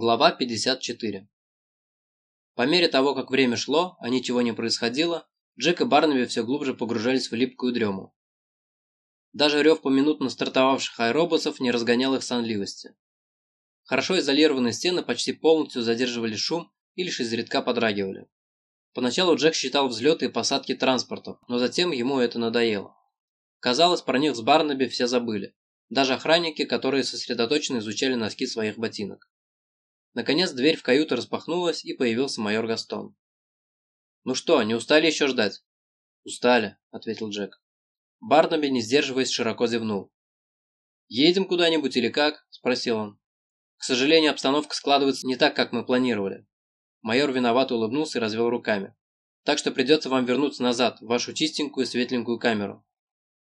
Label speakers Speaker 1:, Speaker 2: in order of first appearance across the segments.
Speaker 1: Глава 54 По мере того, как время шло, а ничего не происходило, Джек и Барнаби все глубже погружались в липкую дрему. Даже рев поминутно стартовавших аэробусов не разгонял их сонливости. Хорошо изолированные стены почти полностью задерживали шум и лишь изредка подрагивали. Поначалу Джек считал взлеты и посадки транспортов, но затем ему это надоело. Казалось, про них с Барнаби все забыли. Даже охранники, которые сосредоточенно изучали носки своих ботинок. Наконец дверь в каюту распахнулась, и появился майор Гастон. «Ну что, не устали еще ждать?» «Устали», — ответил Джек. Барнаби, не сдерживаясь, широко зевнул. «Едем куда-нибудь или как?» – спросил он. «К сожалению, обстановка складывается не так, как мы планировали». Майор виновато улыбнулся и развел руками. «Так что придется вам вернуться назад, в вашу чистенькую светленькую камеру».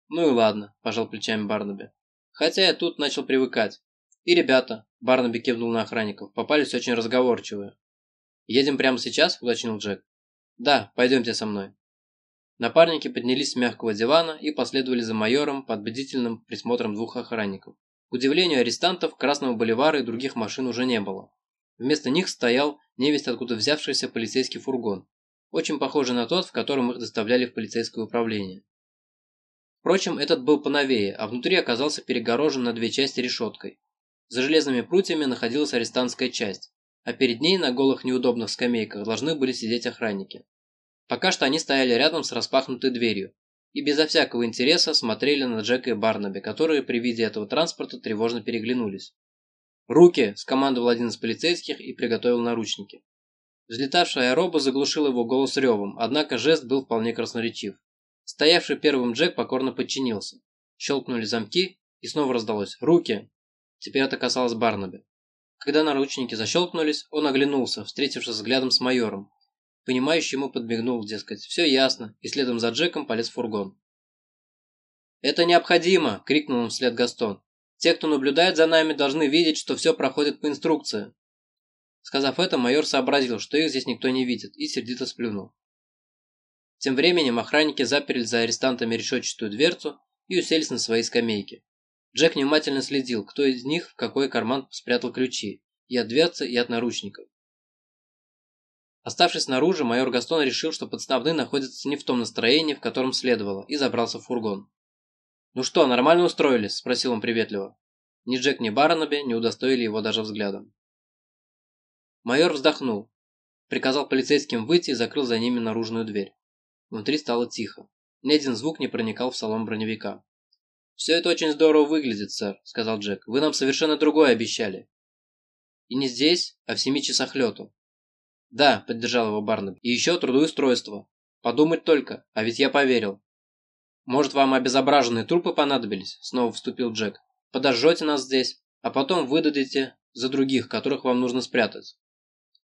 Speaker 1: «Ну и ладно», – пожал плечами Барнаби. «Хотя я тут начал привыкать. И ребята, Барнаби кивнул на охранников. «Попались очень разговорчивые». «Едем прямо сейчас?» – уточнил Джек. «Да, пойдемте со мной». Напарники поднялись с мягкого дивана и последовали за майором под бдительным присмотром двух охранников. К удивлению арестантов, Красного Боливара и других машин уже не было. Вместо них стоял невесть откуда взявшийся полицейский фургон, очень похожий на тот, в котором их доставляли в полицейское управление. Впрочем, этот был поновее, а внутри оказался перегорожен на две части решеткой. За железными прутьями находилась арестантская часть, а перед ней на голых неудобных скамейках должны были сидеть охранники. Пока что они стояли рядом с распахнутой дверью и безо всякого интереса смотрели на Джека и Барнаби, которые при виде этого транспорта тревожно переглянулись. «Руки!» – скомандовал один из полицейских и приготовил наручники. Взлетавшая аэроба заглушил его голос ревом, однако жест был вполне красноречив. Стоявший первым Джек покорно подчинился. Щелкнули замки, и снова раздалось «Руки!». Теперь это касалось Барнаби. Когда наручники защелкнулись, он оглянулся, встретившись взглядом с майором. Понимающий ему подмигнул, дескать, все ясно, и следом за Джеком полез в фургон. «Это необходимо!» – крикнул он вслед Гастон. «Те, кто наблюдает за нами, должны видеть, что все проходит по инструкции». Сказав это, майор сообразил, что их здесь никто не видит, и сердито сплюнул. Тем временем охранники заперли за арестантами решетчатую дверцу и уселись на свои скамейки. Джек внимательно следил, кто из них в какой карман спрятал ключи, и от дверцы, и от наручников. Оставшись снаружи, майор Гастон решил, что подставные находятся не в том настроении, в котором следовало, и забрался в фургон. «Ну что, нормально устроились?» – спросил он приветливо. Ни Джек, ни Барнаби не удостоили его даже взглядом. Майор вздохнул, приказал полицейским выйти и закрыл за ними наружную дверь. Внутри стало тихо. Ни один звук не проникал в салон броневика. «Все это очень здорово выглядит, сэр», – сказал Джек. «Вы нам совершенно другое обещали». «И не здесь, а в семи часах лету». «Да», – поддержал его Барнаби. «И еще трудоустройство. Подумать только, а ведь я поверил». «Может, вам обезображенные трупы понадобились?» – снова вступил Джек. «Подожжете нас здесь, а потом выдадите за других, которых вам нужно спрятать».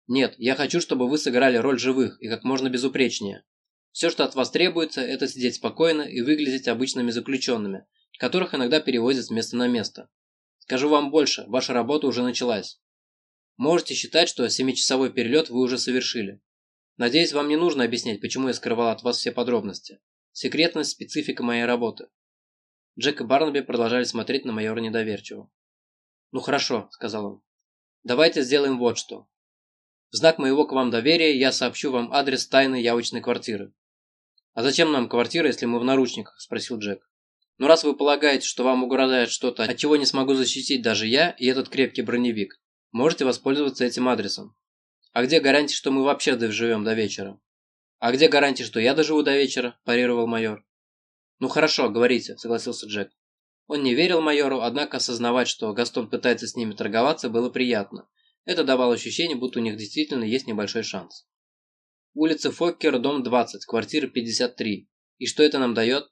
Speaker 1: «Нет, я хочу, чтобы вы сыграли роль живых и как можно безупречнее. Все, что от вас требуется, это сидеть спокойно и выглядеть обычными заключенными, которых иногда перевозят с места на место. Скажу вам больше, ваша работа уже началась. Можете считать, что семичасовой перелет вы уже совершили. Надеюсь, вам не нужно объяснять, почему я скрывал от вас все подробности. Секретность – специфика моей работы. Джек и Барнаби продолжали смотреть на майора недоверчиво. «Ну хорошо», – сказал он. «Давайте сделаем вот что. В знак моего к вам доверия я сообщу вам адрес тайной явочной квартиры». «А зачем нам квартира, если мы в наручниках?» – спросил Джек. Но раз вы полагаете, что вам угрожает что-то, от чего не смогу защитить даже я и этот крепкий броневик, можете воспользоваться этим адресом. А где гарантия, что мы вообще доживем до вечера? А где гарантия, что я доживу до вечера? парировал майор. Ну хорошо, говорите, согласился Джек. Он не верил майору, однако осознавать, что Гастон пытается с ними торговаться, было приятно. Это давало ощущение, будто у них действительно есть небольшой шанс. Улица Фоккер, дом 20, квартира 53. И что это нам дает?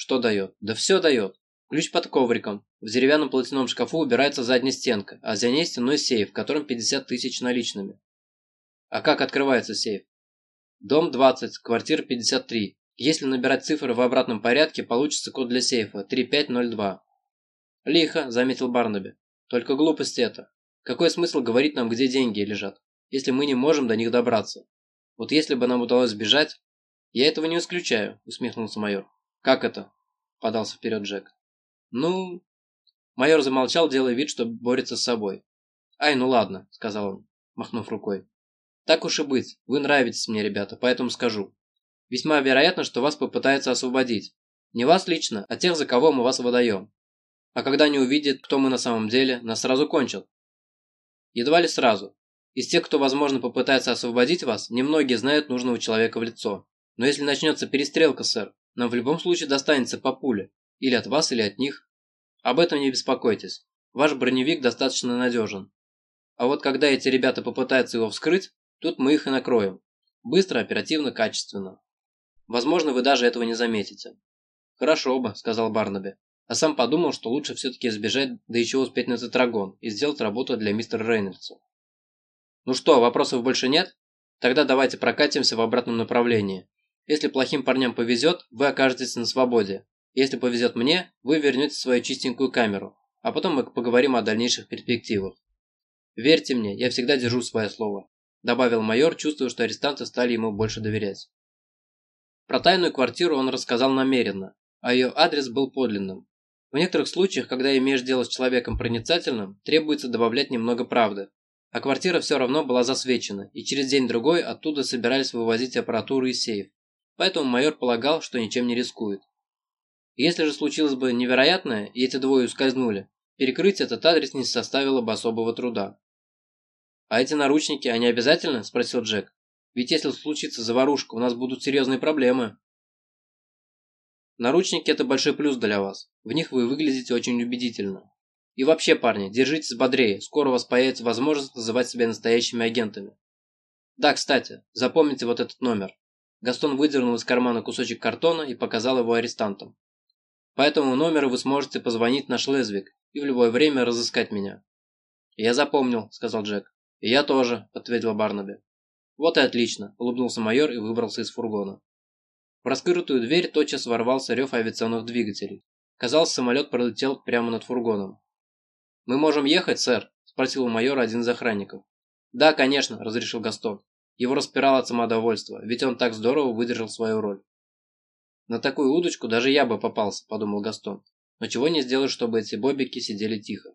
Speaker 1: Что дает? Да все дает. Ключ под ковриком. В деревянном платяном шкафу убирается задняя стенка, а за ней стеной сейф, в котором 50 тысяч наличными. А как открывается сейф? Дом 20, квартира 53. Если набирать цифры в обратном порядке, получится код для сейфа 3502. Лихо, заметил Барнаби. Только глупость это. Какой смысл говорить нам, где деньги лежат, если мы не можем до них добраться? Вот если бы нам удалось сбежать... Я этого не исключаю, усмехнулся майор. «Как это?» – подался вперед Джек. «Ну...» Майор замолчал, делая вид, что борется с собой. «Ай, ну ладно», – сказал он, махнув рукой. «Так уж и быть, вы нравитесь мне, ребята, поэтому скажу. Весьма вероятно, что вас попытаются освободить. Не вас лично, а тех, за кого мы вас выдаем. А когда они увидят, кто мы на самом деле, нас сразу кончат. Едва ли сразу. Из тех, кто, возможно, попытается освободить вас, немногие знают нужного человека в лицо. Но если начнется перестрелка, сэр, нам в любом случае достанется по пуле. Или от вас, или от них. Об этом не беспокойтесь. Ваш броневик достаточно надежен. А вот когда эти ребята попытаются его вскрыть, тут мы их и накроем. Быстро, оперативно, качественно. Возможно, вы даже этого не заметите. Хорошо бы, сказал Барнаби. А сам подумал, что лучше все-таки избежать, да еще успеть на тетрагон и сделать работу для мистера Рейнольдса. Ну что, вопросов больше нет? Тогда давайте прокатимся в обратном направлении. Если плохим парням повезет, вы окажетесь на свободе. Если повезет мне, вы вернете свою чистенькую камеру, а потом мы поговорим о дальнейших перспективах. «Верьте мне, я всегда держу свое слово», – добавил майор, чувствуя, что арестанты стали ему больше доверять. Про тайную квартиру он рассказал намеренно, а ее адрес был подлинным. В некоторых случаях, когда имеешь дело с человеком проницательным, требуется добавлять немного правды. А квартира все равно была засвечена, и через день-другой оттуда собирались вывозить аппаратуру и сейф. Поэтому майор полагал, что ничем не рискует. Если же случилось бы невероятное, и эти двое ускользнули, перекрыть этот адрес не составило бы особого труда. «А эти наручники, они обязательно?» – спросил Джек. «Ведь если случится заварушка, у нас будут серьезные проблемы». «Наручники – это большой плюс для вас. В них вы выглядите очень убедительно. И вообще, парни, держитесь бодрее, скоро у вас появится возможность называть себя настоящими агентами. Да, кстати, запомните вот этот номер». Гастон выдернул из кармана кусочек картона и показал его арестантам. По этому номеру вы сможете позвонить на Шлезвик и в любое время разыскать меня». «Я запомнил», – сказал Джек. «И я тоже», – ответил Барнаби. «Вот и отлично», – улыбнулся майор и выбрался из фургона. В раскрытую дверь тотчас ворвался рев авиационных двигателей. Казалось, самолет пролетел прямо над фургоном. «Мы можем ехать, сэр?» – спросил у майора один из охранников. «Да, конечно», – разрешил Гастон. Его распирало от самодовольства, ведь он так здорово выдержал свою роль. «На такую удочку даже я бы попался», – подумал Гастон. «Но чего не сделаешь, чтобы эти бобики сидели тихо?»